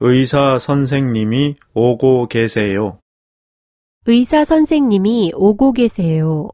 의사 선생님이 오고 계세요. 의사 선생님이 오고 계세요.